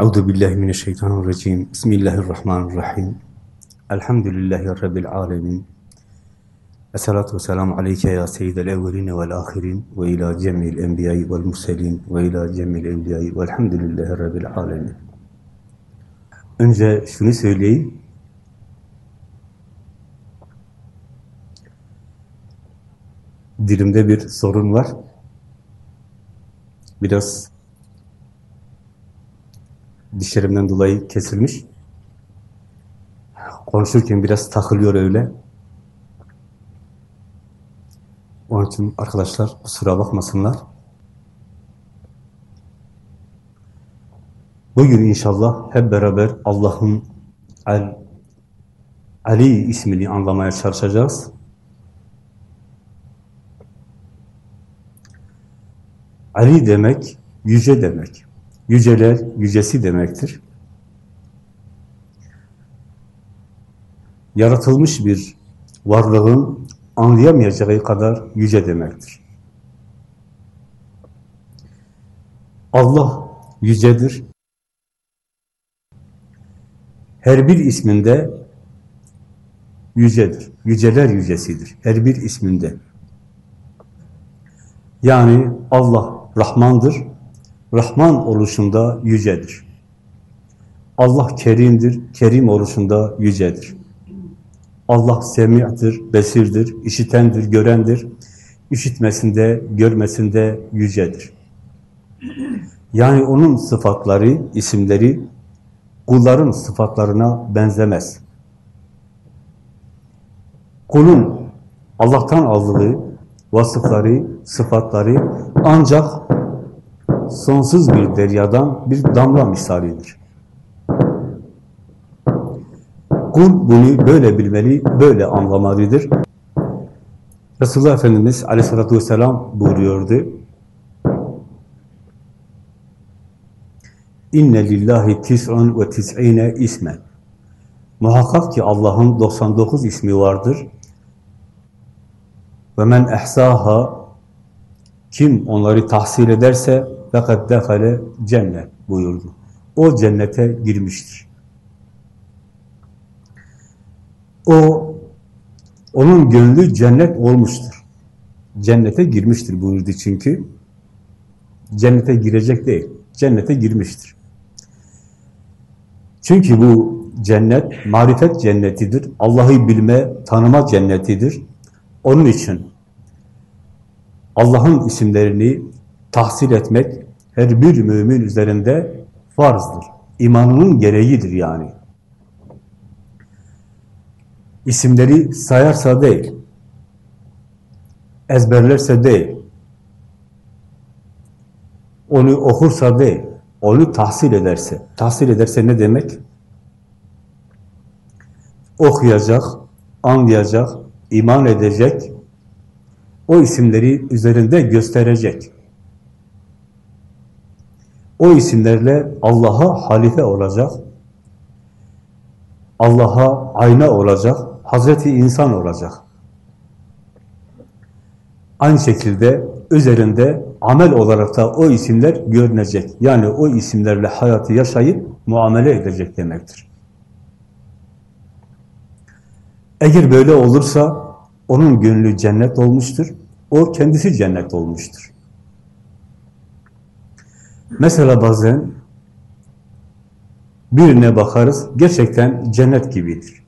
Euzu billahi mineşşeytanirracim. Bismillahirrahmanirrahim. Elhamdülillahi rabbil alamin. Esselatu vesselamu aleyke ya seyyidel evvelin ve'l ahirin ve ila cemil enbiya'i ve'l murselin ve ila cemil evliya'i ve'lhamdülillahi rabbil alamin. Önce şunu söyleyeyim. Dilimde bir sorun var. Biraz dişlerimden dolayı kesilmiş. Konuşurken biraz takılıyor öyle. Onun için arkadaşlar kusura bakmasınlar. Bugün inşallah hep beraber Allah'ın El Ali ismini anlamaya çalışacağız. Ali demek, yüce demek. Yüceler, yücesi demektir. Yaratılmış bir varlığın anlayamayacağı kadar yüce demektir. Allah yücedir. Her bir isminde yücedir. Yüceler yücesidir. Her bir isminde. Yani Allah Rahmandır. Rahman oluşunda yücedir. Allah kerimdir. Kerim oluşunda yücedir. Allah semi'tir, besirdir, işitendir, görendir. İşitmesinde, görmesinde yücedir. Yani onun sıfatları, isimleri kulların sıfatlarına benzemez. Kulun Allah'tan aldığı vasıfları, sıfatları ancak sonsuz bir deryadan bir damla misalidir. Kul bunu böyle bilmeli, böyle anlamalıdır. Resulullah Efendimiz aleyhissalatü vesselam buyuruyordu. İnne lillahi tis'un ve tis'ine ismen. Muhakkak ki Allah'ın 99 ismi vardır. Ve men ehsaha kim onları tahsil ederse fakat defale cennet buyurdu. O cennete girmiştir. O onun gönlü cennet olmuştur. Cennete girmiştir buyurdu çünkü. Cennete girecek değil, cennete girmiştir. Çünkü bu cennet marifet cennetidir. Allah'ı bilme, tanıma cennetidir. Onun için Allah'ın isimlerini tahsil etmek her bir mümin üzerinde farzdır. İmanının gereğidir yani. İsimleri sayarsa değil, ezberlerse değil, onu okursa değil, onu tahsil ederse. Tahsil ederse ne demek? Okuyacak, anlayacak, iman edecek, o isimleri üzerinde gösterecek. O isimlerle Allah'a halife olacak, Allah'a ayna olacak, Hazreti insan olacak. Aynı şekilde üzerinde amel olarak da o isimler görünecek. Yani o isimlerle hayatı yaşayıp muamele edecek demektir. Eğer böyle olursa onun gönlü cennet olmuştur. O kendisi cennet olmuştur. Mesela bazen birine bakarız, gerçekten cennet gibidir.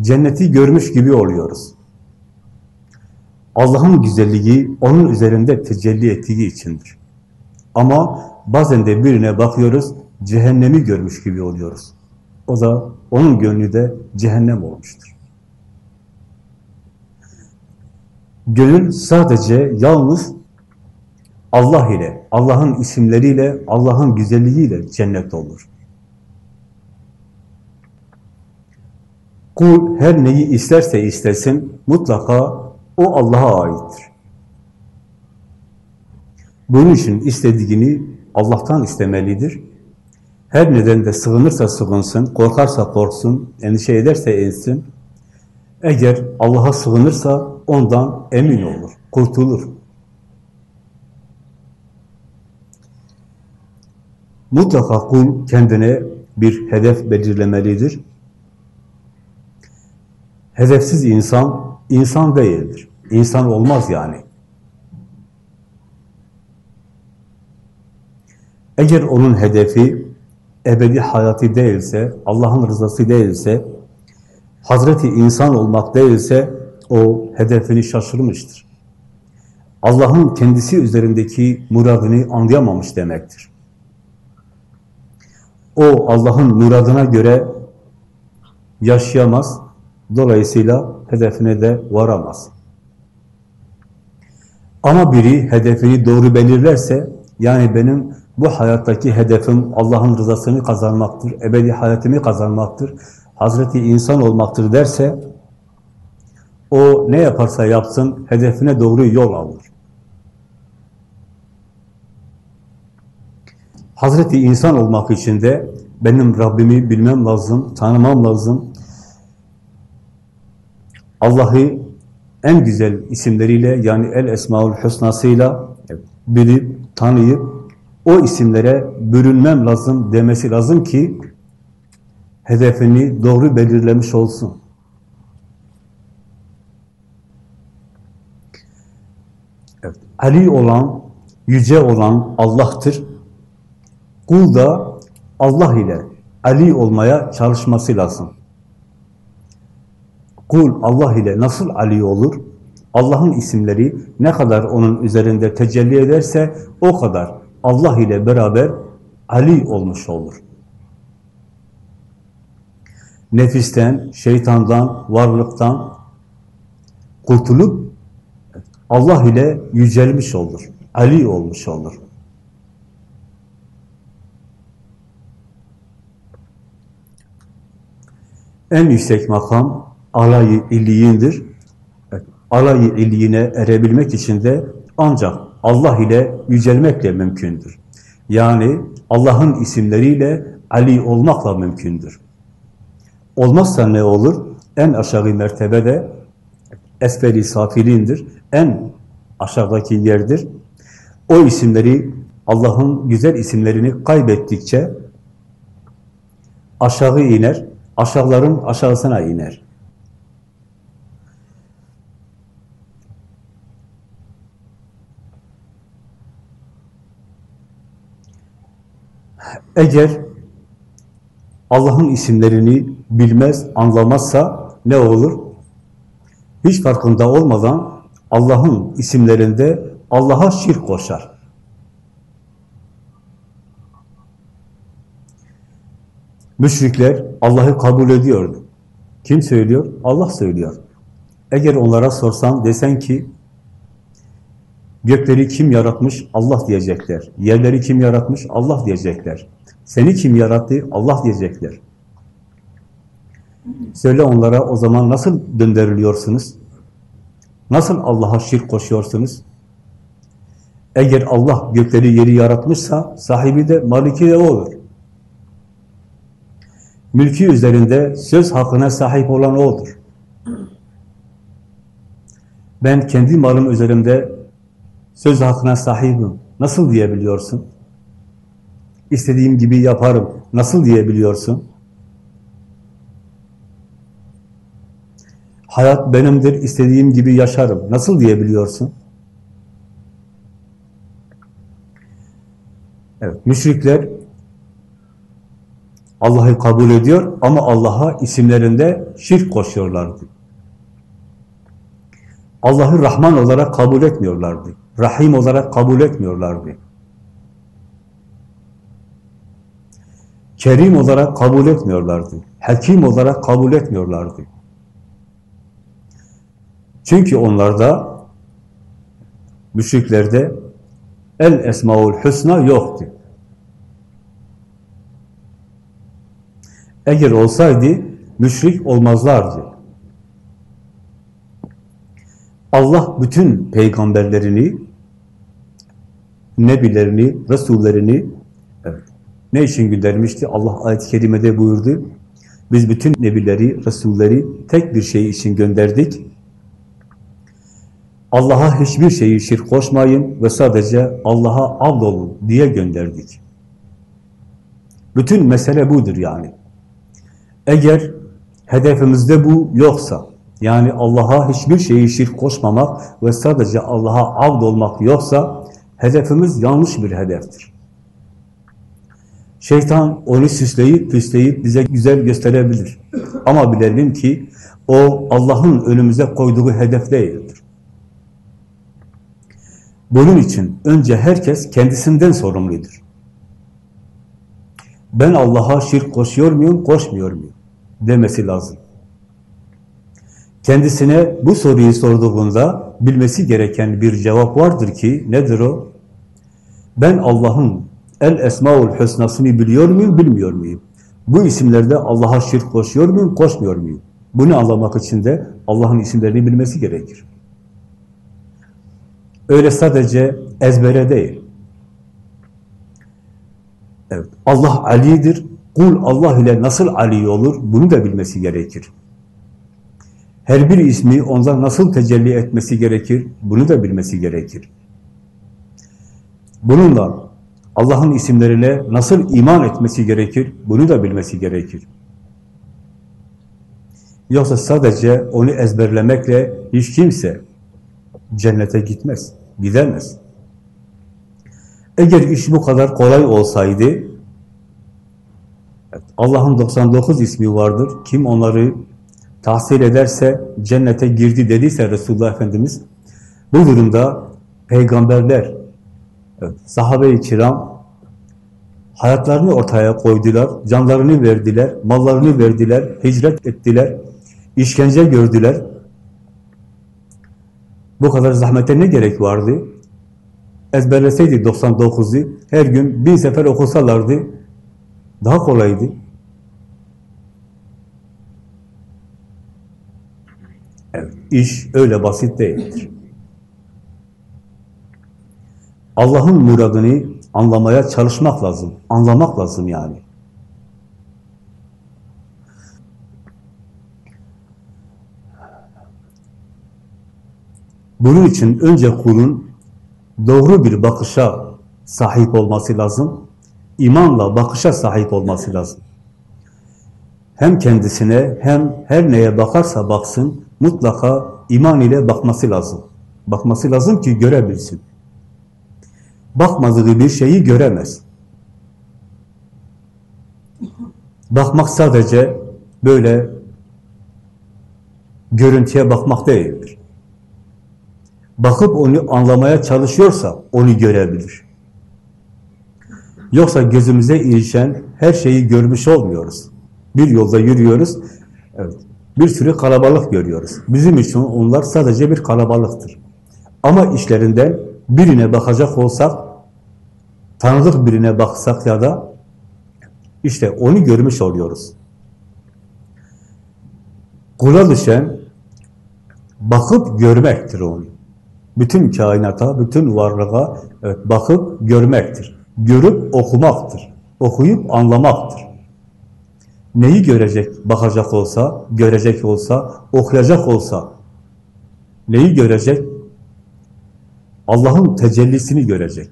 Cenneti görmüş gibi oluyoruz. Allah'ın güzelliği onun üzerinde tecelli ettiği içindir. Ama bazen de birine bakıyoruz, cehennemi görmüş gibi oluyoruz. O da onun gönlü de cehennem olmuştur. Gönül sadece yalnız Allah ile, Allah'ın isimleriyle, Allah'ın güzelliğiyle cennet olur. Kul her neyi isterse istesin, mutlaka o Allah'a aittir. Bunun için istediğini Allah'tan istemelidir. Her nedende sığınırsa sığınsın, korkarsa korksun, endişe ederse etsin. Eğer Allah'a sığınırsa ondan emin olur, kurtulur. Mutlaka kul kendine bir hedef belirlemelidir. Hedefsiz insan, insan değildir. İnsan olmaz yani. Eğer onun hedefi ebedi hayatı değilse, Allah'ın rızası değilse, Hazreti insan olmak değilse, o hedefini şaşırmıştır. Allah'ın kendisi üzerindeki muradını anlayamamış demektir. O Allah'ın muradına göre yaşayamaz, dolayısıyla hedefine de varamaz. Ama biri hedefini doğru belirlerse, yani benim bu hayattaki hedefim Allah'ın rızasını kazanmaktır, ebedi hayatımı kazanmaktır, Hazreti insan olmaktır derse, o ne yaparsa yapsın hedefine doğru yol alır. Hazreti insan olmak için de benim Rabbimi bilmem lazım, tanımam lazım. Allah'ı en güzel isimleriyle yani El Esmaül Hüsnasıyla bilip, tanıyıp o isimlere bürünmem lazım demesi lazım ki hedefini doğru belirlemiş olsun. Evet. Ali olan, yüce olan Allah'tır. Kul da Allah ile Ali olmaya çalışması lazım. Kul Allah ile nasıl Ali olur? Allah'ın isimleri ne kadar onun üzerinde tecelli ederse o kadar Allah ile beraber Ali olmuş olur. Nefisten, şeytandan, varlıktan kurtulup Allah ile yücelmiş olur. Ali olmuş olur. En yüksek makam alayı illiyindir. Alayı illiyine erebilmek için de ancak Allah ile yücelmekle mümkündür. Yani Allah'ın isimleriyle Ali olmakla mümkündür. Olmazsa ne olur? En aşağı mertebede esferi safilindir. En aşağıdaki yerdir. O isimleri, Allah'ın güzel isimlerini kaybettikçe aşağı iner, aşağıların aşağısına iner. Eğer Allah'ın isimlerini bilmez, anlamazsa ne olur? Hiç farkında olmadan Allah'ın isimlerinde Allah'a şirk koşar. Müşrikler Allah'ı kabul ediyordu. Kim söylüyor? Allah söylüyor. Eğer onlara sorsan desen ki gökleri kim yaratmış? Allah diyecekler. Yerleri kim yaratmış? Allah diyecekler. Seni kim yarattı? Allah diyecekler. Söyle onlara o zaman nasıl döndürülüyorsunuz? Nasıl Allah'a şirk koşuyorsunuz? Eğer Allah gökleri yeri yaratmışsa sahibi de maliki de olur. Mülkü üzerinde söz hakkına sahip olan O'dur. Ben kendi malım üzerinde söz hakkına sahibim. Nasıl diyebiliyorsun? İstediğim gibi yaparım. Nasıl diyebiliyorsun? Hayat benimdir, istediğim gibi yaşarım. Nasıl diyebiliyorsun? Evet, müşrikler Allah'ı kabul ediyor ama Allah'a isimlerinde şirk koşuyorlardı. Allah'ı Rahman olarak kabul etmiyorlardı. Rahim olarak kabul etmiyorlardı. Kerim olarak kabul etmiyorlardı. Hakim olarak kabul etmiyorlardı. Çünkü onlarda müşriklerde el esmaul husna yoktu. Eğer olsaydı müşrik olmazlardı. Allah bütün peygamberlerini, nebilerini, resullerini ne için göndermişti? Allah ayet-i kerimede buyurdu. Biz bütün nebileri, resulleri tek bir şey için gönderdik. Allah'a hiçbir şeyi şirk koşmayın ve sadece Allah'a abd olun diye gönderdik. Bütün mesele budur yani. Eğer hedefimizde bu yoksa, yani Allah'a hiçbir şeyi şirk koşmamak ve sadece Allah'a avd olmak yoksa, hedefimiz yanlış bir hedeftir. Şeytan onu süsleyip püsleyip bize güzel gösterebilir. Ama bilelim ki o Allah'ın önümüze koyduğu hedef değildir. Bunun için önce herkes kendisinden sorumludur. Ben Allah'a şirk koşuyor muyum, koşmuyor muyum? Demesi lazım. Kendisine bu soruyu sorduğunda bilmesi gereken bir cevap vardır ki, nedir o? Ben Allah'ın El Esmaül Hüsna'sını biliyor muyum, bilmiyor muyum? Bu isimlerde Allah'a şirk koşuyor muyum, koşmuyor muyum? Bunu anlamak için de Allah'ın isimlerini bilmesi gerekir. Öyle sadece ezbere değil. Evet, Allah Ali'dir. Kul Allah ile nasıl Ali olur? Bunu da bilmesi gerekir. Her bir ismi ondan nasıl tecelli etmesi gerekir? Bunu da bilmesi gerekir. Bununla Allah'ın isimleriyle nasıl iman etmesi gerekir? Bunu da bilmesi gerekir. Yoksa sadece onu ezberlemekle hiç kimse cennete gitmez, gidemez. Eğer iş bu kadar kolay olsaydı, Allah'ın 99 ismi vardır. Kim onları tahsil ederse cennete girdi dediyse Resulullah Efendimiz, bu durumda peygamberler, evet, sahabe-i kiram hayatlarını ortaya koydular, canlarını verdiler, mallarını verdiler, hicret ettiler, işkence gördüler. Bu kadar zahmete ne gerek vardı? Ezberleseydi 99'u, her gün bin sefer okusalardı, daha kolaydı. Evet, iş öyle basit değildir. Allah'ın muradını anlamaya çalışmak lazım. Anlamak lazım yani. Bunun için önce kulun doğru bir bakışa sahip olması lazım. İmanla bakışa sahip olması lazım. Hem kendisine hem her neye bakarsa baksın mutlaka iman ile bakması lazım. Bakması lazım ki görebilsin. Bakmadığı bir şeyi göremez. Bakmak sadece böyle görüntüye bakmak değildir. Bakıp onu anlamaya çalışıyorsa onu görebilir. Yoksa gözümüze ilişen her şeyi görmüş olmuyoruz. Bir yolda yürüyoruz, evet, bir sürü kalabalık görüyoruz. Bizim için onlar sadece bir kalabalıktır. Ama işlerinden birine bakacak olsak, tanıdık birine baksak ya da işte onu görmüş oluyoruz. Kula düşen bakıp görmektir onu. Bütün kainata, bütün varlığa evet, bakıp görmektir. Görüp okumaktır. Okuyup anlamaktır. Neyi görecek, bakacak olsa, görecek olsa, okuyacak olsa, neyi görecek? Allah'ın tecellisini görecek.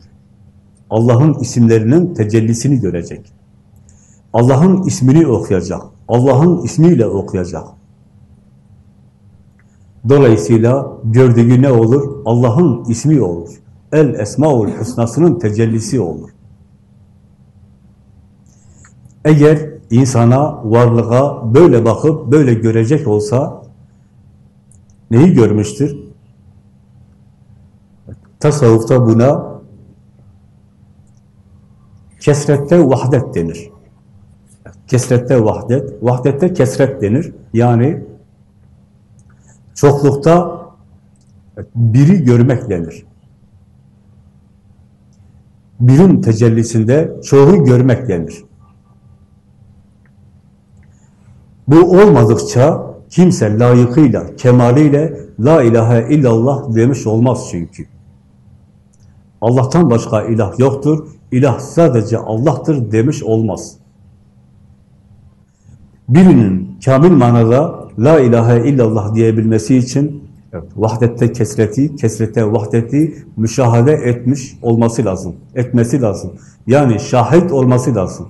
Allah'ın isimlerinin tecellisini görecek. Allah'ın ismini okuyacak. Allah'ın ismiyle okuyacak. Dolayısıyla gördüğü ne olur? Allah'ın ismi olur. El Esmaül Hüsna'sının tecellisi olur. Eğer insana, varlığa böyle bakıp böyle görecek olsa neyi görmüştür? Tasavvufta buna kesrette vahdet denir. Kesrette vahdet, vahdette kesret denir. Yani çoklukta biri görmek denir. Birin tecellisinde çoğu görmek denir. Bu olmadıkça kimse layıkıyla, kemaliyle la ilahe illallah demiş olmaz çünkü. Allah'tan başka ilah yoktur, ilah sadece Allah'tır demiş olmaz. Birinin kamil manada la ilahe illallah diyebilmesi için vahdette kesreti, kesrete vahdeti müşahede etmiş olması lazım, etmesi lazım. Yani şahit olması lazım.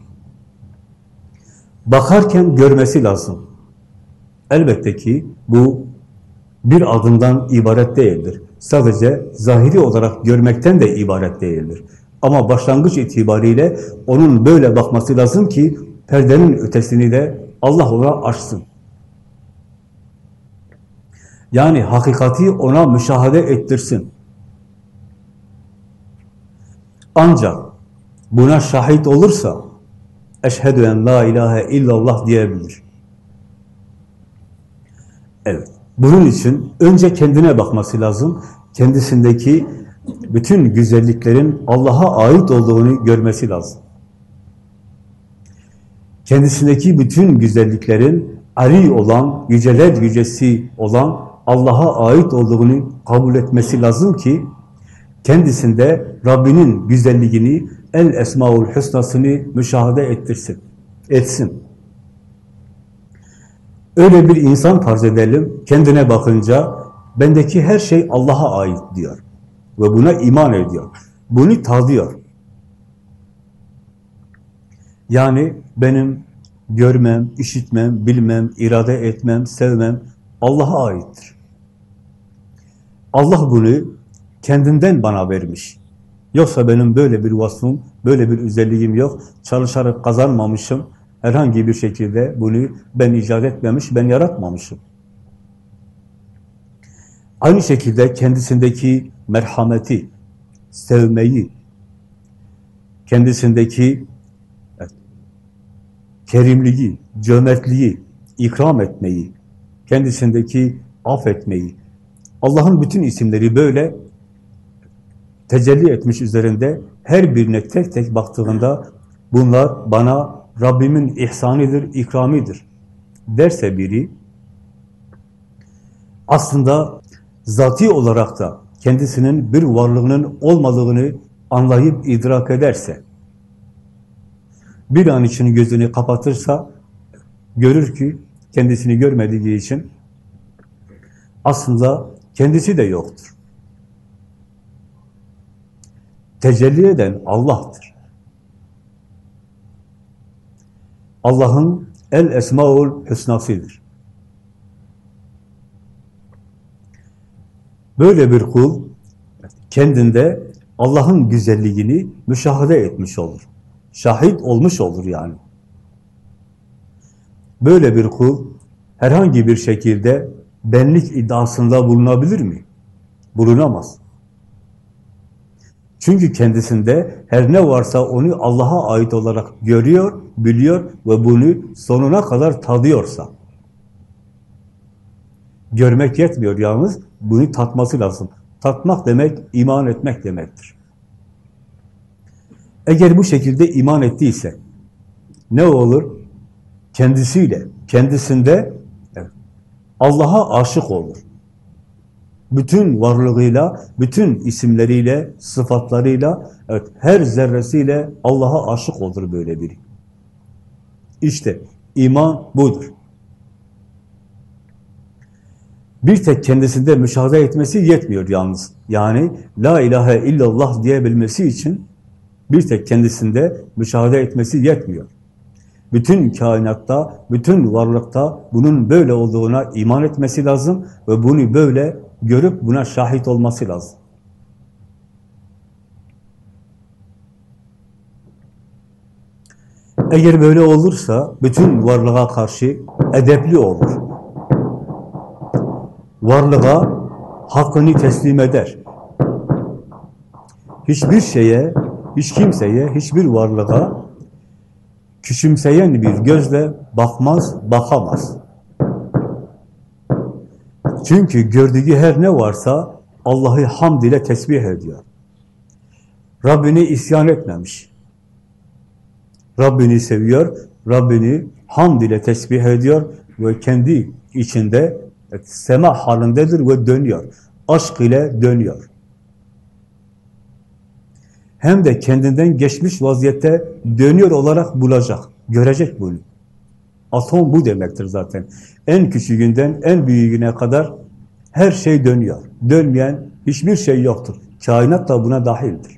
Bakarken görmesi lazım. Elbette ki bu bir adımdan ibaret değildir. Sadece zahiri olarak görmekten de ibaret değildir. Ama başlangıç itibariyle onun böyle bakması lazım ki perdenin ötesini de Allah ona açsın. Yani hakikati ona müşahede ettirsin. Ancak buna şahit olursa eşhedü en la ilahe illallah diyebilir. Evet. Bunun için önce kendine bakması lazım. Kendisindeki bütün güzelliklerin Allah'a ait olduğunu görmesi lazım. Kendisindeki bütün güzelliklerin ari olan, yüceler yücesi olan Allah'a ait olduğunu kabul etmesi lazım ki kendisinde Rabbinin güzelliğini, el esmaul husnasını müşahede ettirsin, etsin. Öyle bir insan farz edelim, kendine bakınca bendeki her şey Allah'a ait diyor. Ve buna iman ediyor. Bunu tadıyor. Yani benim görmem, işitmem, bilmem, irade etmem, sevmem Allah'a aittir. Allah bunu kendinden bana vermiş. Yoksa benim böyle bir vasfım, böyle bir özelliğim yok. Çalışarak kazanmamışım. Herhangi bir şekilde bunu ben icat etmemiş, ben yaratmamışım. Aynı şekilde kendisindeki merhameti, sevmeyi, kendisindeki evet, kerimliği, cömertliği, ikram etmeyi, kendisindeki affetmeyi, Allah'ın bütün isimleri böyle tecelli etmiş üzerinde her birine tek tek baktığında bunlar bana Rabbimin ihsanidir, ikramidir derse biri aslında zati olarak da kendisinin bir varlığının olmadığını anlayıp idrak ederse bir an için gözünü kapatırsa görür ki kendisini görmediği için aslında kendisi de yoktur. Tecelli eden Allah'tır. Allah'ın el esmaul hüsnasıdır. Böyle bir kul kendinde Allah'ın güzelliğini müşahede etmiş olur. Şahit olmuş olur yani. Böyle bir kul herhangi bir şekilde benlik iddiasında bulunabilir mi? Bulunamaz. Çünkü kendisinde her ne varsa onu Allah'a ait olarak görüyor, biliyor ve bunu sonuna kadar tadıyorsa. Görmek yetmiyor yalnız, bunu tatması lazım. Tatmak demek, iman etmek demektir. Eğer bu şekilde iman ettiyse, ne olur? Kendisiyle, kendisinde Allah'a aşık olur. Bütün varlığıyla, bütün isimleriyle, sıfatlarıyla, evet, her zerresiyle Allah'a aşık olur böyle biri. İşte iman budur. Bir tek kendisinde müşahede etmesi yetmiyor yalnız. Yani la ilahe illallah diyebilmesi için bir tek kendisinde müşahede etmesi yetmiyor. Bütün kainatta, bütün varlıkta bunun böyle olduğuna iman etmesi lazım ve bunu böyle görüp buna şahit olması lazım. Eğer böyle olursa bütün varlığa karşı edepli olur. Varlığa hakkını teslim eder. Hiçbir şeye, hiç kimseye, hiçbir varlığa küçümseyen bir gözle bakmaz, bakamaz. Çünkü gördüğü her ne varsa Allah'ı hamd ile tesbih ediyor. Rabbini isyan etmemiş. Rabbini seviyor, Rabbini hamd ile tesbih ediyor ve kendi içinde sema halindedir ve dönüyor. Aşk ile dönüyor hem de kendinden geçmiş vaziyette dönüyor olarak bulacak. Görecek bunu. Atom bu demektir zaten. En küçüğünden en büyüğüne kadar her şey dönüyor. Dönmeyen hiçbir şey yoktur. Kainat da buna dahildir.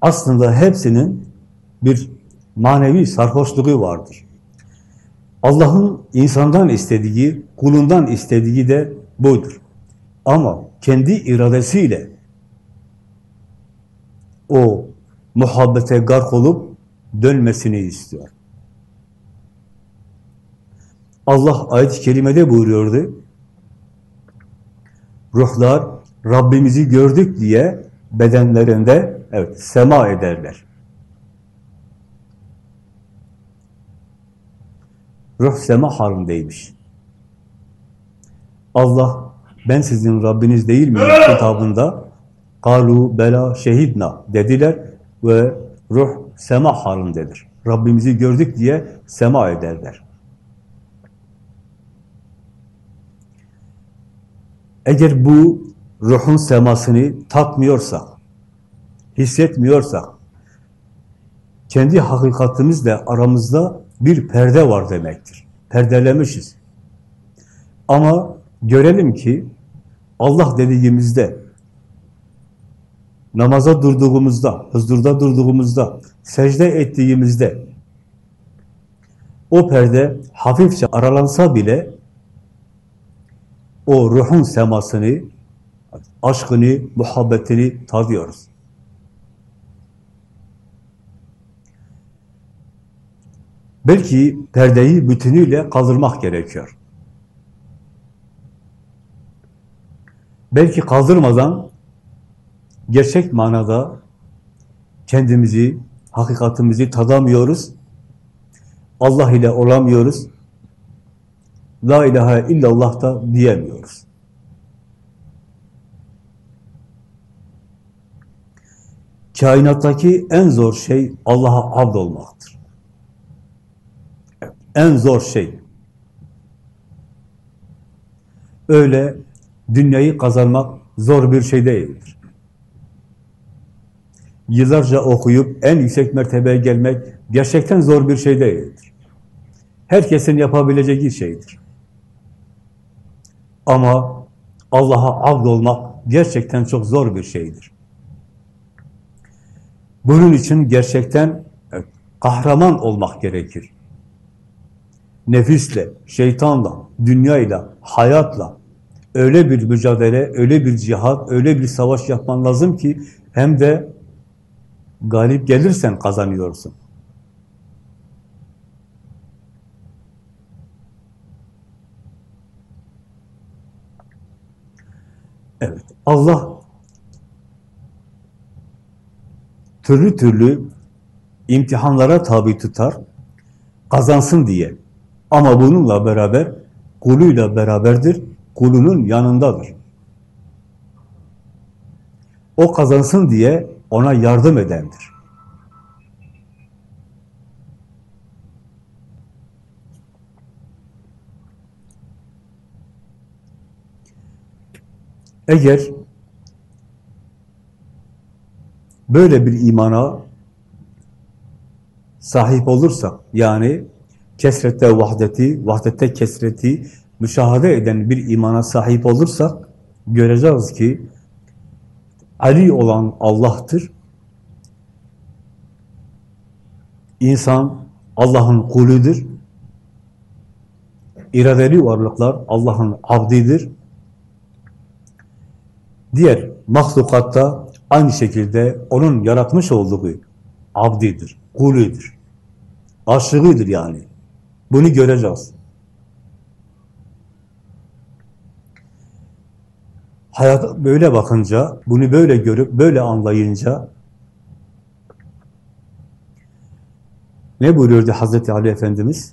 Aslında hepsinin bir manevi sarhoşluğu vardır. Allah'ın insandan istediği, kulundan istediği de budur. Ama kendi iradesiyle o muhabbete gark olup dönmesini istiyor. Allah ayet-i kerimede buyuruyordu. Ruhlar Rabbimizi gördük diye bedenlerinde evet sema ederler. Ruh sema halindeymiş. Allah ben sizin Rabbiniz değil miyim kitabında kalu bela şehidna dediler ve ruh sema halindedir. Rabbimizi gördük diye sema ederler. Eğer bu ruhun semasını tatmıyorsak, hissetmiyorsak, kendi hakikatimizle aramızda bir perde var demektir. Perdelemişiz. Ama görelim ki Allah dediğimizde, namaza durduğumuzda, huzurda durduğumuzda, secde ettiğimizde, o perde hafifçe aralansa bile o ruhun semasını, aşkını, muhabbetini tadıyoruz. Belki perdeyi bütünüyle kaldırmak gerekiyor. Belki kaldırmadan gerçek manada kendimizi, hakikatimizi tadamıyoruz. Allah ile olamıyoruz. La ilahe illallah da diyemiyoruz. Kainattaki en zor şey Allah'a abd olmaktır. En zor şey. Öyle dünyayı kazanmak zor bir şey değildir. Yıllarca okuyup en yüksek mertebeye gelmek gerçekten zor bir şey değildir. Herkesin yapabileceği şeydir. Ama Allah'a abd olmak gerçekten çok zor bir şeydir. Bunun için gerçekten kahraman olmak gerekir. Nefisle, şeytanla, dünyayla, hayatla öyle bir mücadele, öyle bir cihat, öyle bir savaş yapman lazım ki hem de galip gelirsen kazanıyorsun. Evet, Allah türlü türlü imtihanlara tabi tutar, kazansın diye. Ama bununla beraber, kuluyla beraberdir, kulunun yanındadır. O kazansın diye ona yardım edendir. Eğer böyle bir imana sahip olursak, yani kesrette vahdeti, vahdette kesreti müşahede eden bir imana sahip olursak, göreceğiz ki Ali olan Allah'tır. İnsan Allah'ın kuludur. İradeli varlıklar Allah'ın abdidir. Diğer mahlukatta aynı şekilde onun yaratmış olduğu abdidir, kuludur. Aşığıdır yani. Bunu göreceğiz. Hayata böyle bakınca, bunu böyle görüp, böyle anlayınca ne buyuruyordu Hazreti Ali Efendimiz?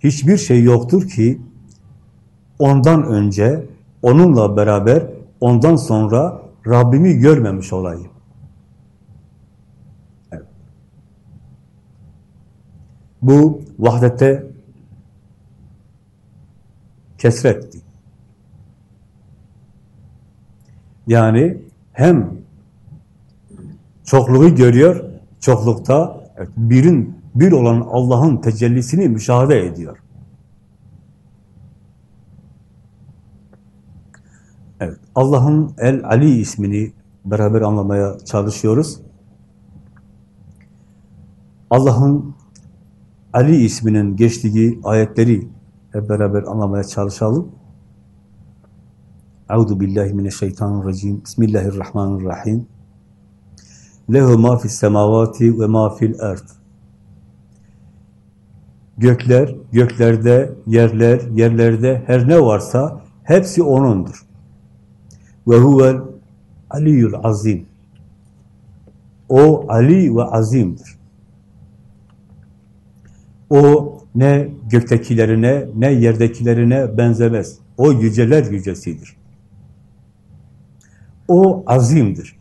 Hiçbir şey yoktur ki ondan önce, onunla beraber, ondan sonra Rabbimi görmemiş olayım. Evet. Bu vahdette kesretti. Yani hem çokluğu görüyor, çoklukta birin bir olan Allah'ın tecellisini müşahede ediyor. Evet, Allah'ın El Ali ismini beraber anlamaya çalışıyoruz. Allah'ın Ali isminin geçtiği ayetleri hep beraber anlamaya çalışalım. Euzu billahi mineşşeytanirracim. Bismillahirrahmanirrahim. Lehu ma fis semavati ve ma fil ard. Gökler, göklerde, yerler, yerlerde her ne varsa hepsi O'nundur. Ve huvel aliyyul azim. O Ali ve azimdir. O ne göktekilerine ne yerdekilerine benzemez. O yüceler yücesidir. O azimdir.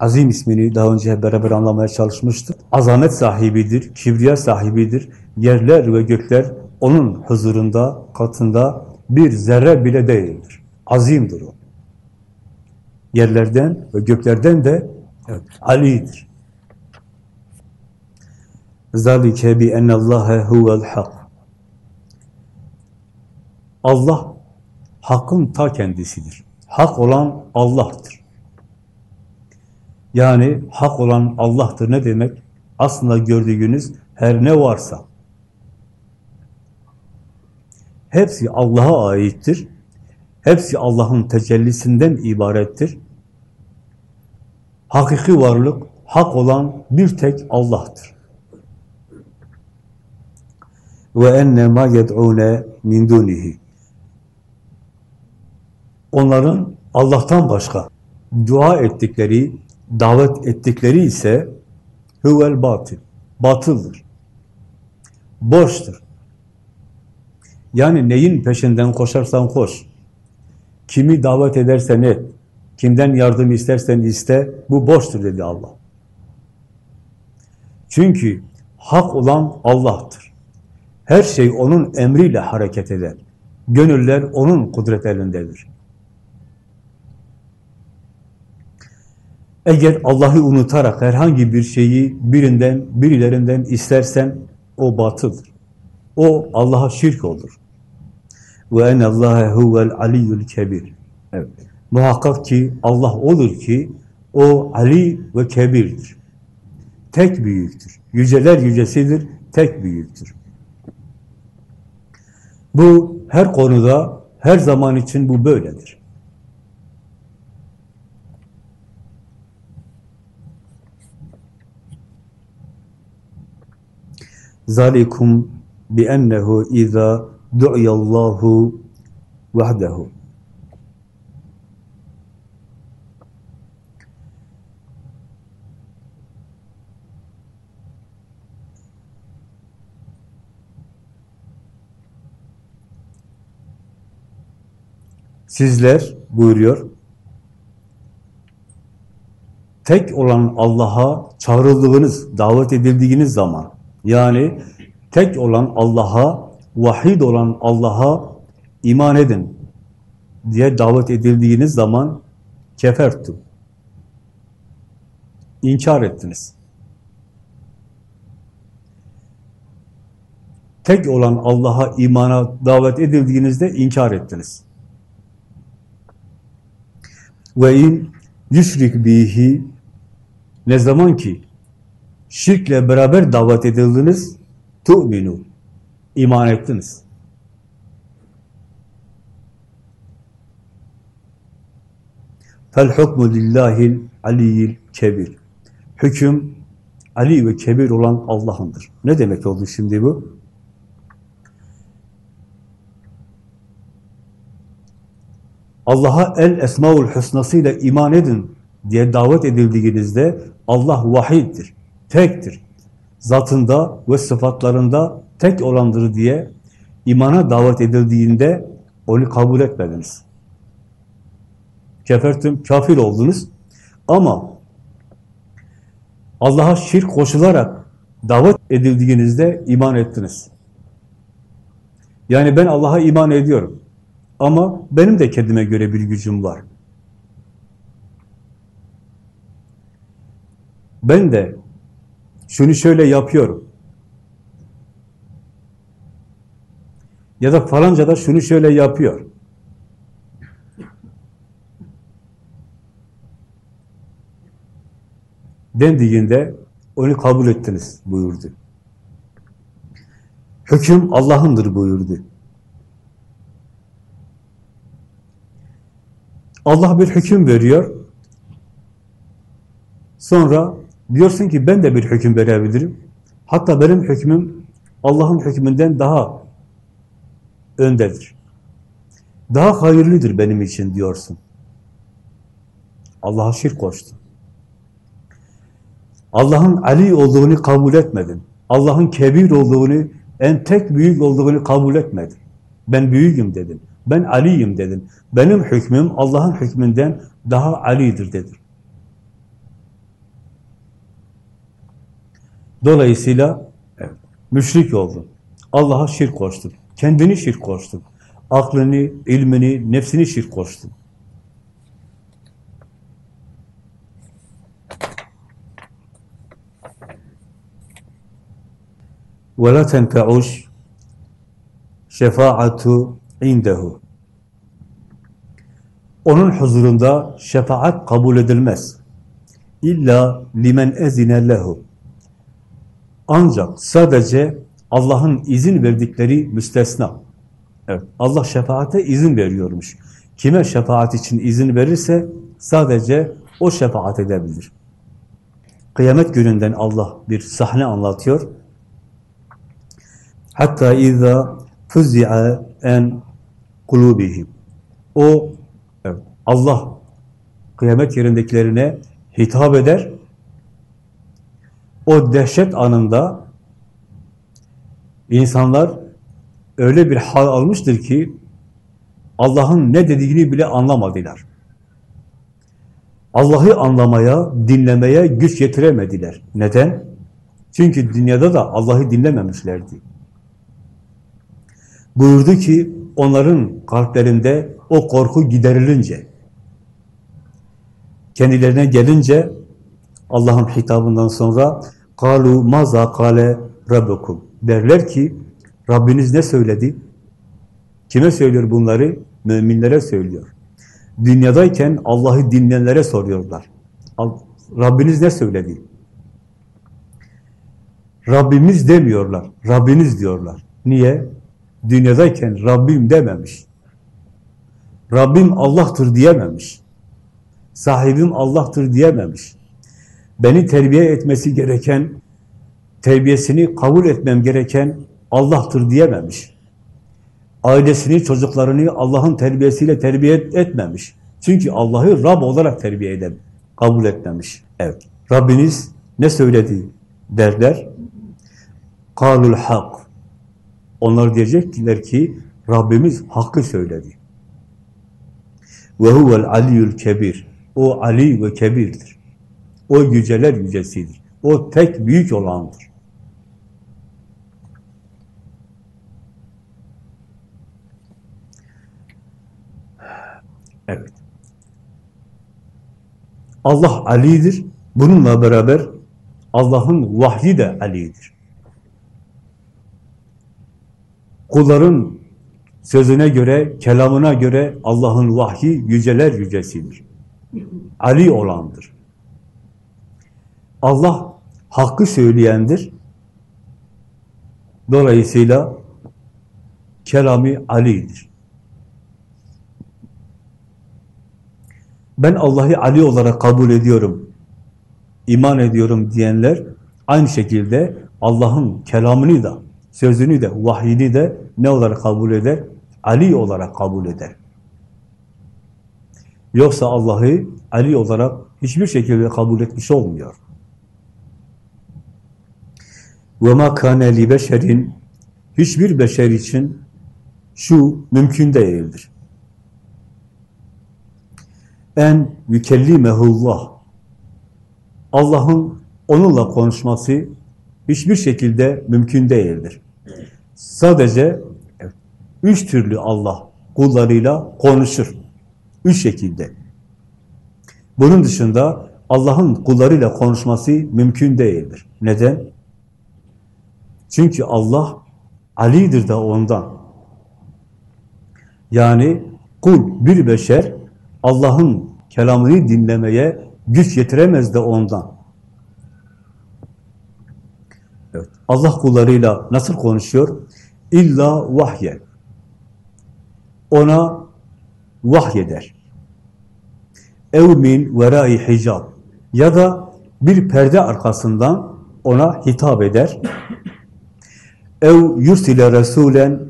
Azim ismini daha önce beraber anlamaya çalışmıştık. Azamet sahibidir, kibriya sahibidir. Yerler ve gökler onun huzurunda, katında bir zerre bile değildir. Azimdir o. Yerlerden ve göklerden de evet, alidir. Zalike bi ennallâhe huvel hak. Allah hakkın ta kendisidir. Hak olan Allah'tır. Yani hak olan Allah'tır ne demek? Aslında gördüğünüz her ne varsa, hepsi Allah'a aittir. Hepsi Allah'ın tecellisinden ibarettir. Hakiki varlık, hak olan bir tek Allah'tır. Ve enne ma yed'une min dunihi. Onların Allah'tan başka dua ettikleri, davet ettikleri ise huvel batil, batıldır. Boştur. Yani neyin peşinden koşarsan koş. Kimi davet edersen et. Kimden yardım istersen iste. Bu boştur dedi Allah. Çünkü hak olan Allah'tır. Her şey onun emriyle hareket eder. Gönüller onun kudret elindedir. Eğer Allah'ı unutarak herhangi bir şeyi birinden, birilerinden istersen o batıldır. O Allah'a şirk olur. Ve en Allahe huvel aliyyul kebir. Evet. Muhakkak ki Allah olur ki o Ali ve kebirdir. Tek büyüktür. Yüceler yücesidir, tek büyüktür. Bu her konuda, her zaman için bu böyledir. Zalikum bi ennehu iza du'yallahu vahdehu. Sizler buyuruyor, tek olan Allah'a çağrıldığınız, davet edildiğiniz zaman, yani tek olan Allah'a, vahid olan Allah'a iman edin diye davet edildiğiniz zaman kefertum. İnkar ettiniz. Tek olan Allah'a imana davet edildiğinizde inkar ettiniz. Ve in yüşrik bihi ne zaman ki şirkle beraber davet edildiniz tu'minu iman ettiniz. Fel hukmu lillahil aliyyil kebir. Hüküm Ali ve kebir olan Allah'ındır. Ne demek oldu şimdi bu? Allah'a el esmaul husnasıyla iman edin diye davet edildiğinizde Allah vahiddir, tektir. Zatında ve sıfatlarında tek olandır diye imana davet edildiğinde onu kabul etmediniz. Kefertüm, kafir oldunuz. Ama Allah'a şirk koşularak davet edildiğinizde iman ettiniz. Yani ben Allah'a iman ediyorum. Ama benim de kendime göre bir gücüm var. Ben de şunu şöyle yapıyorum. Ya da falanca da şunu şöyle yapıyor. dendiğinde onu kabul ettiniz buyurdu. Hüküm Allah'ındır buyurdu. Allah bir hüküm veriyor. Sonra diyorsun ki ben de bir hüküm verebilirim. Hatta benim hükmüm Allah'ın hükmünden daha öndedir. Daha hayırlıdır benim için diyorsun. Allah'a şirk koştun. Allah'ın Ali olduğunu kabul etmedin. Allah'ın kebir olduğunu, en tek büyük olduğunu kabul etmedin. Ben büyüğüm dedin. Ben Ali'yim dedin. Benim hükmüm Allah'ın hükmünden daha Ali'dir dedin. Dolayısıyla evet, müşrik oldun. Allah'a şirk koştun. Kendini şirk koştun. Aklını, ilmini, nefsini şirk koştun. وَلَا تَنْفَعُشْ şefaatu indehu. Onun huzurunda şefaat kabul edilmez. İlla limen ezine lehu. Ancak sadece Allah'ın izin verdikleri müstesna. Evet, Allah şefaate izin veriyormuş. Kime şefaat için izin verirse sadece o şefaat edebilir. Kıyamet gününden Allah bir sahne anlatıyor. Hatta izâ fuzzi'a en kulubihim. O evet, Allah kıyamet yerindekilerine hitap eder. O dehşet anında insanlar öyle bir hal almıştır ki Allah'ın ne dediğini bile anlamadılar. Allah'ı anlamaya, dinlemeye güç yetiremediler. Neden? Çünkü dünyada da Allah'ı dinlememişlerdi. Buyurdu ki onların kalplerinde o korku giderilince, kendilerine gelince Allah'ın hitabından sonra kalu maza kale rabbukum derler ki Rabbiniz ne söyledi? Kime söylüyor bunları? Müminlere söylüyor. Dünyadayken Allah'ı dinleyenlere soruyorlar. Rabbiniz ne söyledi? Rabbimiz demiyorlar. Rabbiniz diyorlar. Niye? Dünyadayken Rabbim dememiş. Rabbim Allah'tır diyememiş. Sahibim Allah'tır diyememiş. Beni terbiye etmesi gereken, terbiyesini kabul etmem gereken Allah'tır diyememiş. Ailesini, çocuklarını Allah'ın terbiyesiyle terbiye etmemiş. Çünkü Allah'ı Rab olarak terbiye eden, kabul etmemiş. Evet. Rabbiniz ne söyledi derler? Kalul hak. Onlar diyecekler ki Rabbimiz hakkı söyledi. Ve huvel aliyyül kebir. O Ali ve kebirdir. O yüceler yücesidir. O tek büyük olandır. Evet. Allah Ali'dir. Bununla beraber Allah'ın vahyi de Ali'dir. Kulların sözüne göre, kelamına göre Allah'ın vahyi yüceler yücesidir. Ali olandır. Allah hakkı söyleyendir. Dolayısıyla kelami Ali'dir. Ben Allah'ı Ali olarak kabul ediyorum, iman ediyorum diyenler aynı şekilde Allah'ın kelamını da sözünü de, vahyini de ne olarak kabul eder? Ali olarak kabul eder. Yoksa Allah'ı Ali olarak hiçbir şekilde kabul etmiş olmuyor. وَمَا كَانَ لِبَشَرٍ Hiçbir beşer için şu mümkün değildir. En yükellimehullah Allah'ın onunla konuşması hiçbir şekilde mümkün değildir. Sadece üç türlü Allah kullarıyla konuşur. Üç şekilde. Bunun dışında Allah'ın kullarıyla konuşması mümkün değildir. Neden? Çünkü Allah Ali'dir de ondan. Yani kul, bir beşer Allah'ın kelamını dinlemeye güç yetiremez de ondan. Evet. Allah kullarıyla nasıl konuşuyor? İlla vahye. Ona vahyeder. Ev min verai hicab. Ya da bir perde arkasından ona hitap eder. Ev yursile resulen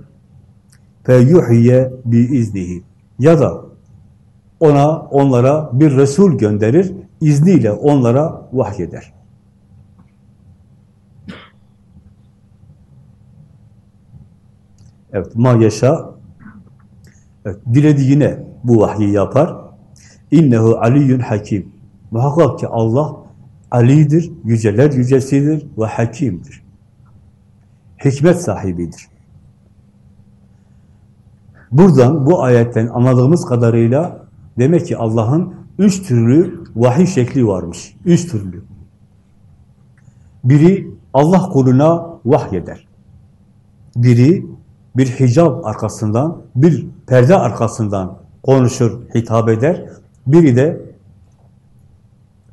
fe yuhye bi iznihi. Ya da ona, onlara bir Resul gönderir, izniyle onlara vahyeder. Evet, ma yaşa, evet, dilediğine bu vahyi yapar. İnnehu aliyyun hakim. Muhakkak ki Allah alidir, yüceler yücesidir ve hakimdir. Hikmet sahibidir. Buradan, bu ayetten anladığımız kadarıyla demek ki Allah'ın üç türlü vahiy şekli varmış. Üç türlü. Biri Allah kuluna vahyeder. Biri bir hicab arkasından, bir perde arkasından konuşur, hitap eder. Biri de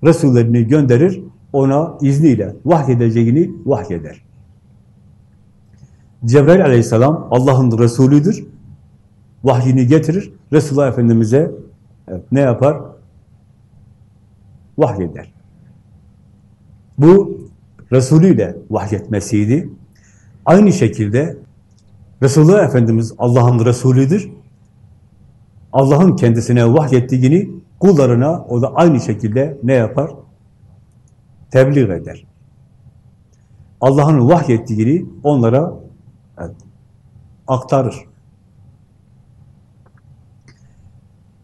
Resullerini gönderir, ona izniyle vahyedeceğini vahyeder. Cebrail aleyhisselam Allah'ın Resulüdür. Vahyini getirir. Resulullah Efendimiz'e evet, ne yapar? Vahyeder. Bu Resulüyle vahyetmesiydi. Aynı şekilde Resulullah Efendimiz Allah'ın Resulüdür. Allah'ın kendisine vahyettiğini kullarına o da aynı şekilde ne yapar? Tebliğ eder. Allah'ın vahyettiğini onlara evet, aktarır.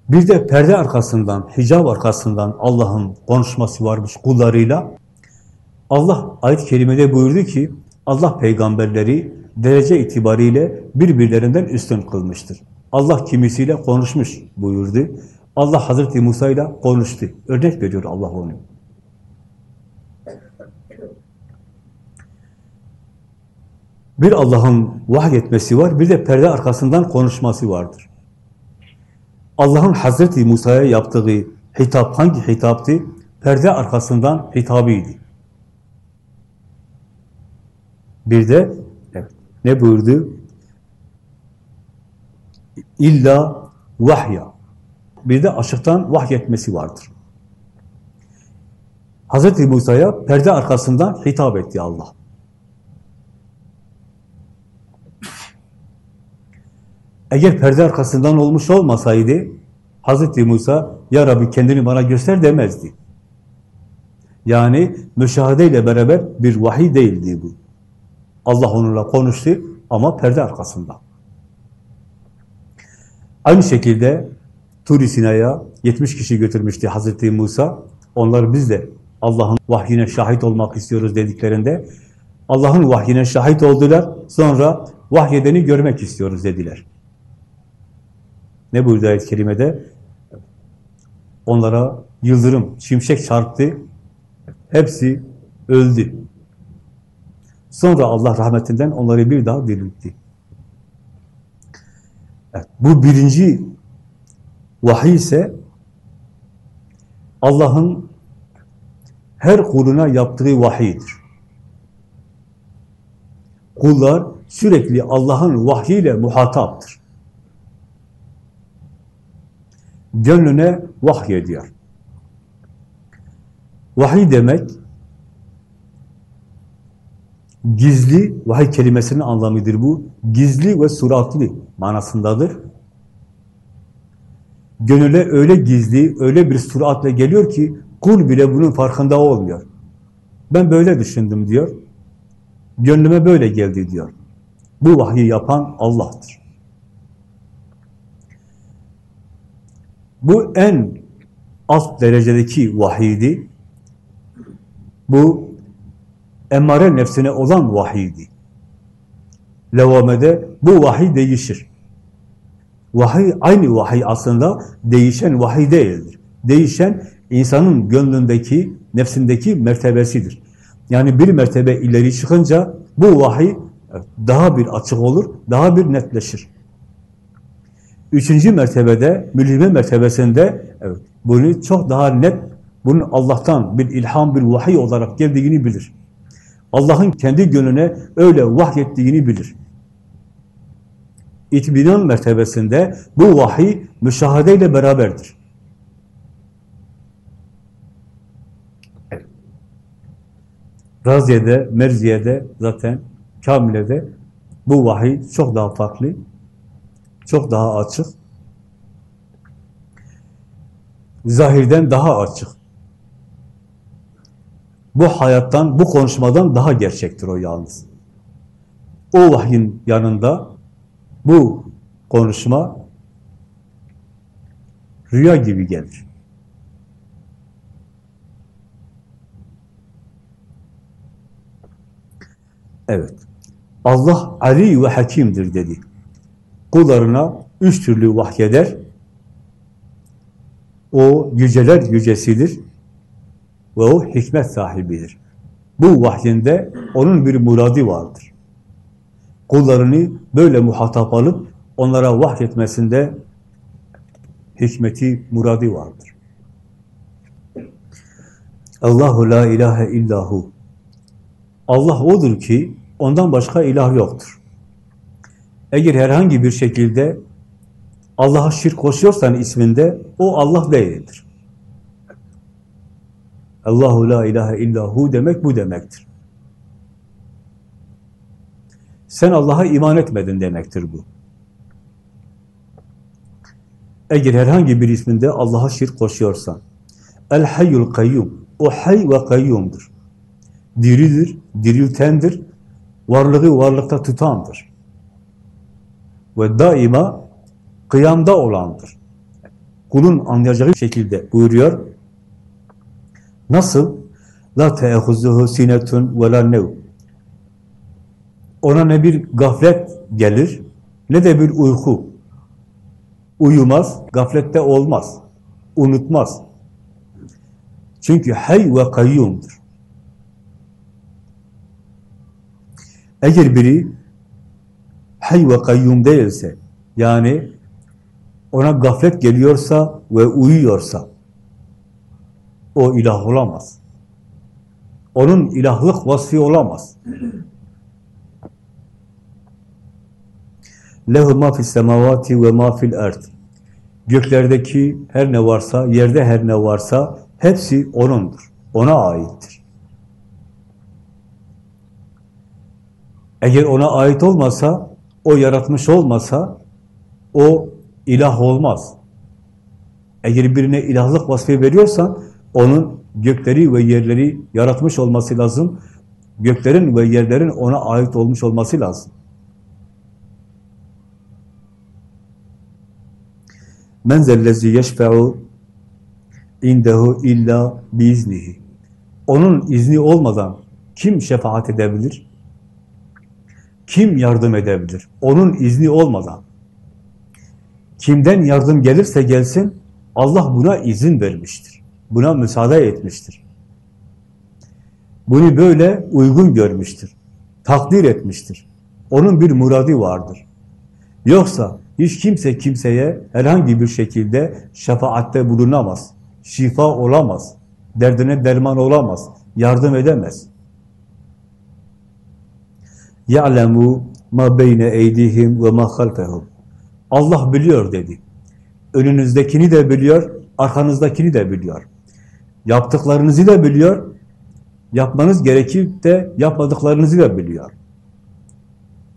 Bir de perde arkasından, hicab arkasından Allah'ın konuşması varmış kullarıyla. Allah ayet-i kerimede buyurdu ki, Allah peygamberleri derece itibariyle birbirlerinden üstün kılmıştır. Allah kimisiyle konuşmuş buyurdu. Allah Hazreti Musa ile konuştu. Örnek veriyor Allah onu. Bir Allah'ın vahyetmesi var, bir de perde arkasından konuşması vardır. Allah'ın Hazreti Musa'ya yaptığı hitap hangi hitaptı? Perde arkasından hitabıydı. Bir de evet, ne buyurdu? İlla vahya. Bir de aşıktan vahyetmesi vardır. Hazreti Musa'ya perde arkasından hitap etti Allah. Eğer perde arkasından olmuş olmasaydı Hazreti Musa ya Rabbi kendini bana göster demezdi. Yani müşahedeyle beraber bir vahiy değildi bu. Allah onunla konuştu ama perde arkasında. Aynı şekilde Tur-i Sina'ya 70 kişi götürmüştü Hazreti Musa. Onlar biz de Allah'ın vahyine şahit olmak istiyoruz dediklerinde Allah'ın vahyine şahit oldular. Sonra vahyedeni görmek istiyoruz dediler. Ne buyurdu ayet-i kerimede? Onlara yıldırım, şimşek çarptı. Hepsi öldü. Sonra Allah rahmetinden onları bir daha diriltti. Evet, bu birinci vahiy ise Allah'ın her kuluna yaptığı vahiydir. Kullar sürekli Allah'ın vahyiyle muhataptır. Gönlüne vahiy ediyor. Vahiy demek gizli, vahiy kelimesinin anlamıdır bu. Gizli ve suratlı manasındadır. Gönüle öyle gizli, öyle bir suratle geliyor ki kul bile bunun farkında olmuyor. Ben böyle düşündüm diyor. Gönlüme böyle geldi diyor. Bu vahyi yapan Allah'tır. Bu en alt derecedeki vahiydi. Bu emmare nefsine olan vahiydi. Levamede bu vahiy değişir. Vahiy, aynı vahiy aslında değişen vahiy değildir. Değişen insanın gönlündeki, nefsindeki mertebesidir. Yani bir mertebe ileri çıkınca bu vahiy daha bir açık olur, daha bir netleşir. Üçüncü mertebede, mülhime mertebesinde evet, bunu çok daha net, bunun Allah'tan bir ilham, bir vahiy olarak geldiğini bilir. Allah'ın kendi gönlüne öyle vahyettiğini bilir. İtminan mertebesinde bu vahiy müşahadeyle beraberdir. Raziye'de, Merziye'de zaten Kamile'de bu vahiy çok daha farklı, çok daha açık, zahirden daha açık. Bu hayattan, bu konuşmadan daha gerçektir o yalnız. O vahyin yanında bu konuşma rüya gibi gelir. Evet. Allah Ali ve Hakim'dir dedi. Kullarına üç türlü vahyeder. O yüceler yücesidir ve o hikmet sahibidir. Bu vahyinde onun bir muradı vardır. Kullarını böyle muhatap alıp onlara vahyetmesinde hikmeti, muradı vardır. Allahu la ilahe illahu. Allah odur ki ondan başka ilah yoktur. Eğer herhangi bir şekilde Allah'a şirk koşuyorsan isminde o Allah değildir. Allahu la ilahe illahu demek bu demektir. Sen Allah'a iman etmedin demektir bu. Eğer herhangi bir isminde Allah'a şirk koşuyorsan, El hayyul kayyum, o hay ve kayyumdur. Diridir, diriltendir, varlığı varlıkta tutandır. Ve daima kıyamda olandır. Kulun anlayacağı şekilde buyuruyor. Nasıl? La te'ehuzuhu sinetun ve la nev. Ona ne bir gaflet gelir, ne de bir uyku. Uyumaz, gaflette olmaz, unutmaz. Çünkü hay ve kayyumdur. Eğer biri hay ve kayyum değilse, yani ona gaflet geliyorsa ve uyuyorsa, o ilah olamaz. Onun ilahlık vasfı olamaz. Lehu ma fis semavati ve ma fil ard. Göklerdeki her ne varsa, yerde her ne varsa hepsi O'nundur. Ona aittir. Eğer ona ait olmasa, o yaratmış olmasa, o ilah olmaz. Eğer birine ilahlık vasfı veriyorsan, onun gökleri ve yerleri yaratmış olması lazım. Göklerin ve yerlerin ona ait olmuş olması lazım. Men zellezi yeşfe'u indehu illa biiznihi. Onun izni olmadan kim şefaat edebilir? Kim yardım edebilir? Onun izni olmadan. Kimden yardım gelirse gelsin, Allah buna izin vermiştir. Buna müsaade etmiştir. Bunu böyle uygun görmüştür. Takdir etmiştir. Onun bir muradı vardır. Yoksa hiç kimse kimseye herhangi bir şekilde şefaatte bulunamaz. Şifa olamaz. Derdine derman olamaz. Yardım edemez. يَعْلَمُوا مَا بَيْنَ اَيْدِهِمْ وَمَا خَلْفَهُمْ Allah biliyor dedi. Önünüzdekini de biliyor, arkanızdakini de biliyor. Yaptıklarınızı da biliyor, yapmanız gerekip de yapmadıklarınızı da biliyor.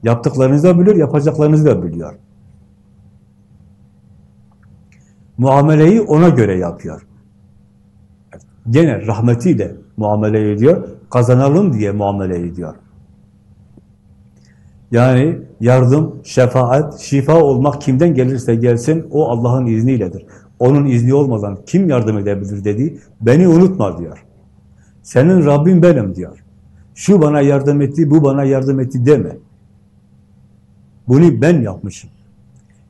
Yaptıklarınızı da biliyor, yapacaklarınızı da biliyor. Muameleyi ona göre yapıyor. Gene rahmetiyle muamele ediyor, kazanalım diye muamele ediyor. Yani yardım, şefaat, şifa olmak kimden gelirse gelsin o Allah'ın izniyledir. Onun izni olmadan kim yardım edebilir dedi. Beni unutma diyor. Senin Rabbin benim diyor. Şu bana yardım etti, bu bana yardım etti deme. Bunu ben yapmışım.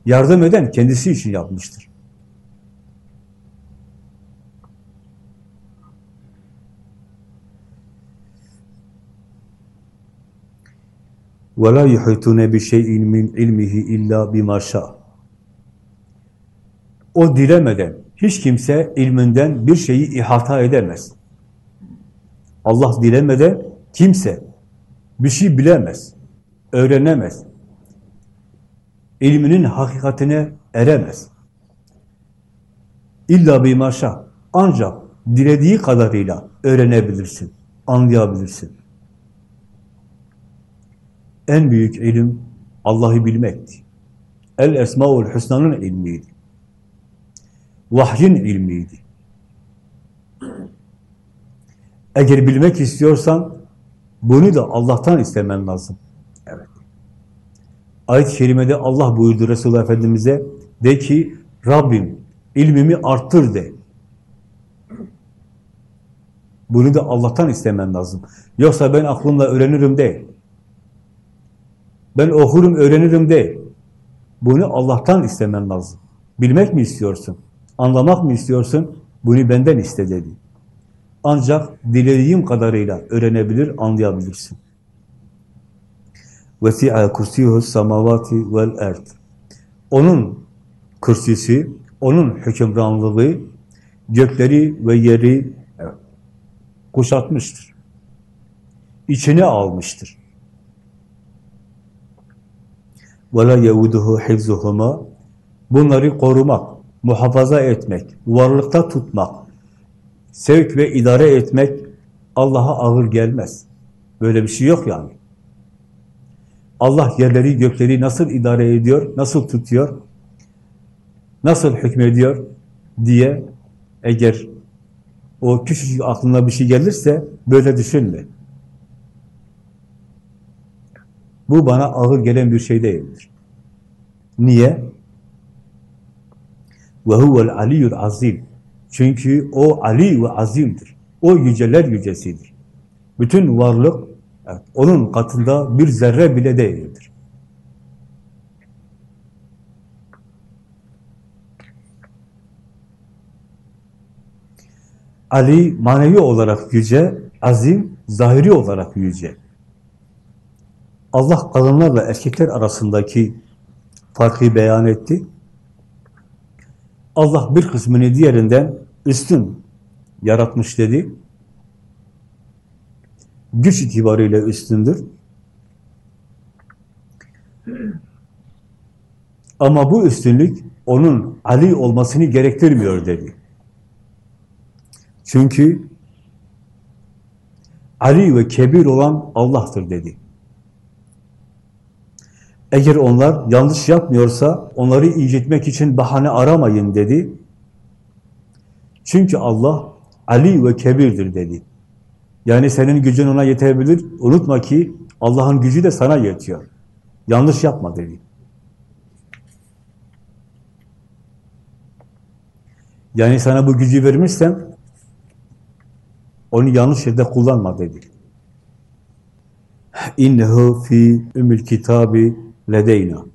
Yardım eden kendisi için yapmıştır. وَلَا يُحِيطُونَ بِشَيْءٍ مِنْ عِلْمِهِ اِلَّا بِمَا شَاءَ O dilemeden hiç kimse ilminden bir şeyi ihata edemez. Allah dilemeden kimse bir şey bilemez, öğrenemez. İlminin hakikatine eremez. İlla bir maşa. Ancak dilediği kadarıyla öğrenebilirsin, anlayabilirsin. En büyük ilim Allah'ı bilmekti. El Esmaül Hüsna'nın ilmiydi. Vahyin ilmiydi. Eğer bilmek istiyorsan bunu da Allah'tan istemen lazım. Evet. Ayet-i Kerime'de Allah buyurdu Resulullah Efendimiz'e de ki Rabbim ilmimi arttır de. Bunu da Allah'tan istemen lazım. Yoksa ben aklımla öğrenirim değil. Ben okurum, öğrenirim değil. Bunu Allah'tan istemen lazım. Bilmek mi istiyorsun? Anlamak mı istiyorsun? Bunu benden iste dedi. Ancak dilediğim kadarıyla öğrenebilir, anlayabilirsin. وَسِعَ كُرْسِيهُ السَّمَوَاتِ وَالْاَرْضِ Onun kürsüsü, onun hükümranlığı gökleri ve yeri kuşatmıştır. İçine almıştır. وَلَا يَوُدُهُ حِفْزُهُمَا Bunları korumak, muhafaza etmek, varlıkta tutmak, sevk ve idare etmek Allah'a ağır gelmez. Böyle bir şey yok yani. Allah yerleri, gökleri nasıl idare ediyor, nasıl tutuyor, nasıl hükmediyor diye eğer o küçücük aklına bir şey gelirse böyle düşünme. Bu bana ağır gelen bir şey değildir. Niye? Ve huvel azim. Çünkü o Ali ve azimdir. O yüceler yücesidir. Bütün varlık evet, onun katında bir zerre bile değildir. Ali manevi olarak yüce, azim zahiri olarak yüce. Allah kadınlarla erkekler arasındaki farkı beyan etti. Allah bir kısmını diğerinden üstün yaratmış dedi. Güç itibariyle üstündür. Ama bu üstünlük onun Ali olmasını gerektirmiyor dedi. Çünkü Ali ve Kebir olan Allah'tır dedi. Eğer onlar yanlış yapmıyorsa onları incitmek için bahane aramayın dedi. Çünkü Allah Ali ve Kebir'dir dedi. Yani senin gücün ona yetebilir. Unutma ki Allah'ın gücü de sana yetiyor. Yanlış yapma dedi. Yani sana bu gücü vermişsem onu yanlış yerde kullanma dedi. İnnehu fi ümül kitabi ledeyna.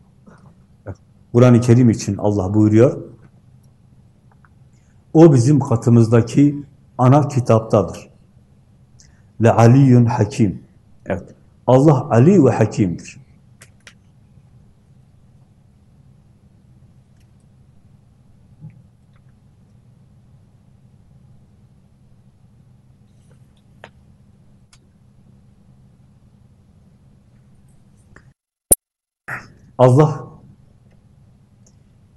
Kur'an-ı Kerim için Allah buyuruyor. O bizim katımızdaki ana kitaptadır. Le aliyyun hakim. Evet. Allah Ali ve Hakim'dir. Allah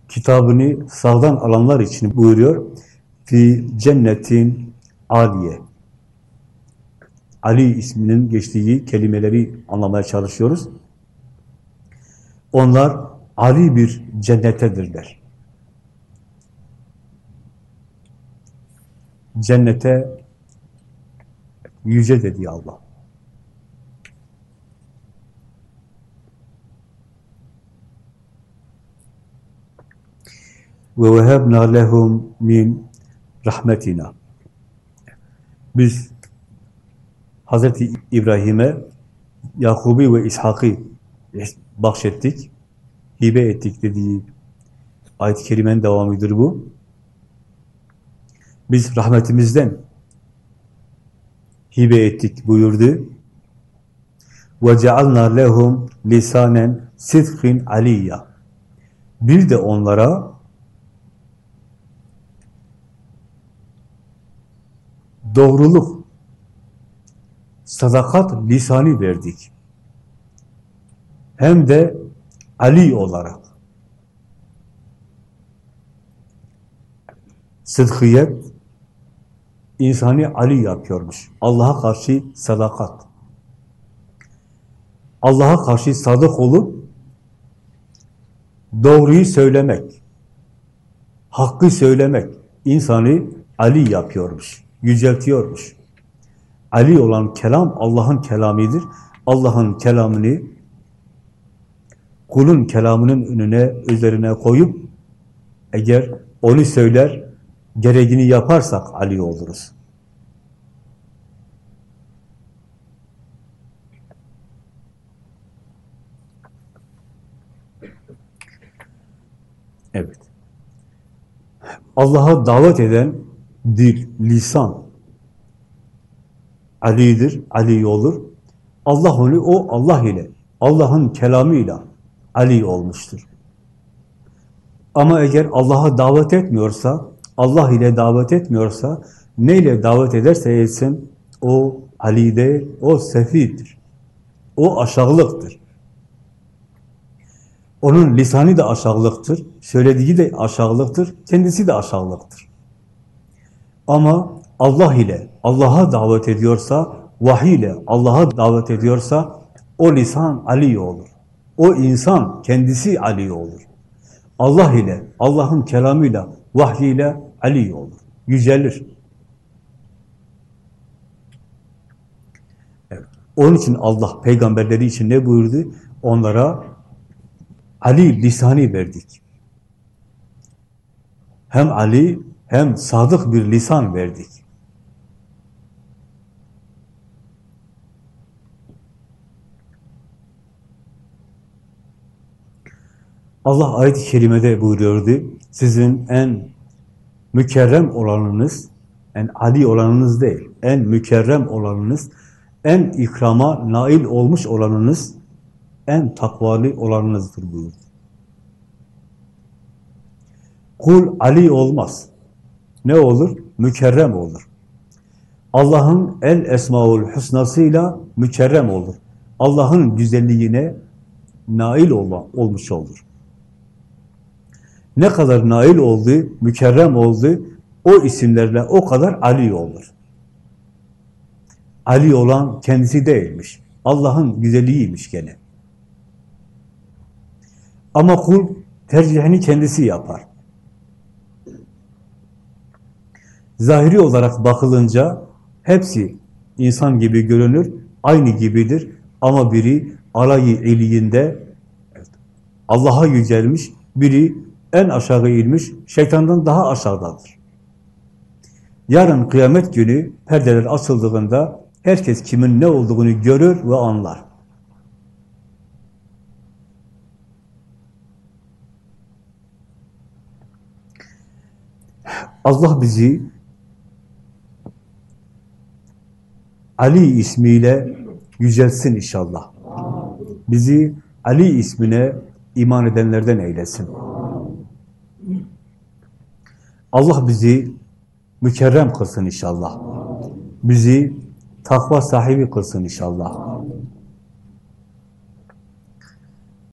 kitabını sağdan alanlar için buyuruyor. Fi cennetin aliye. Ali isminin geçtiği kelimeleri anlamaya çalışıyoruz. Onlar Ali bir cennettedirler. Cennete yüce dedi Allah. ve vehebna lehum min rahmetina. Biz Hazreti İbrahim'e Yakub'u ve İshak'ı bahşettik, hibe ettik dediği ayet-i kerimenin devamıdır bu. Biz rahmetimizden hibe ettik buyurdu. وَجَعَلْنَا لَهُمْ lisanen sidkin aliyya. Bir de onlara doğruluk sadakat lisani verdik. Hem de Ali olarak. Sıdkiyet insanı Ali yapıyormuş. Allah'a karşı sadakat. Allah'a karşı sadık olup doğruyu söylemek, hakkı söylemek insanı Ali yapıyormuş, yüceltiyormuş. Ali olan kelam Allah'ın kelamidir. Allah'ın kelamını kulun kelamının önüne, üzerine koyup eğer onu söyler, gereğini yaparsak Ali oluruz. Evet. Allah'a davet eden dil, lisan Ali'dir, Ali olur. Allah onu, o Allah ile, Allah'ın kelamıyla Ali olmuştur. Ama eğer Allah'a davet etmiyorsa, Allah ile davet etmiyorsa, neyle davet ederse etsin, o Ali değil, o sefihdir. O aşağılıktır. Onun lisanı da aşağılıktır, söylediği de aşağılıktır, kendisi de aşağılıktır. Ama Allah ile Allah'a davet ediyorsa, vahiy ile Allah'a davet ediyorsa, o lisan Ali olur. O insan kendisi Ali olur. Allah ile, Allah'ın kelamıyla, vahyiyle Ali olur. Yücelir. Evet. Onun için Allah peygamberleri için ne buyurdu? Onlara Ali lisanı verdik. Hem Ali hem sadık bir lisan verdik. Allah ayet-i kerimede buyuruyordu, sizin en mükerrem olanınız, en adi olanınız değil, en mükerrem olanınız, en ikrama nail olmuş olanınız, en takvalı olanınızdır buyurdu. Kul Ali olmaz. Ne olur? Mükerrem olur. Allah'ın el esmaul husnasıyla mükerrem olur. Allah'ın güzelliğine nail olma, olmuş olur. Ne kadar nail oldu, mükerrem oldu, o isimlerle o kadar Ali olur. Ali olan kendisi değilmiş. Allah'ın güzelliğiymiş gene. Ama kul tercihini kendisi yapar. Zahiri olarak bakılınca hepsi insan gibi görünür, aynı gibidir. Ama biri alayı iliğinde Allah'a yücelmiş, biri en aşağı inmiş, şeytandan daha aşağıdadır. Yarın kıyamet günü perdeler açıldığında herkes kimin ne olduğunu görür ve anlar. Allah bizi Ali ismiyle yücelsin inşallah. Bizi Ali ismine iman edenlerden eylesin. Allah bizi mükerrem kılsın inşallah. Bizi takva sahibi kılsın inşallah.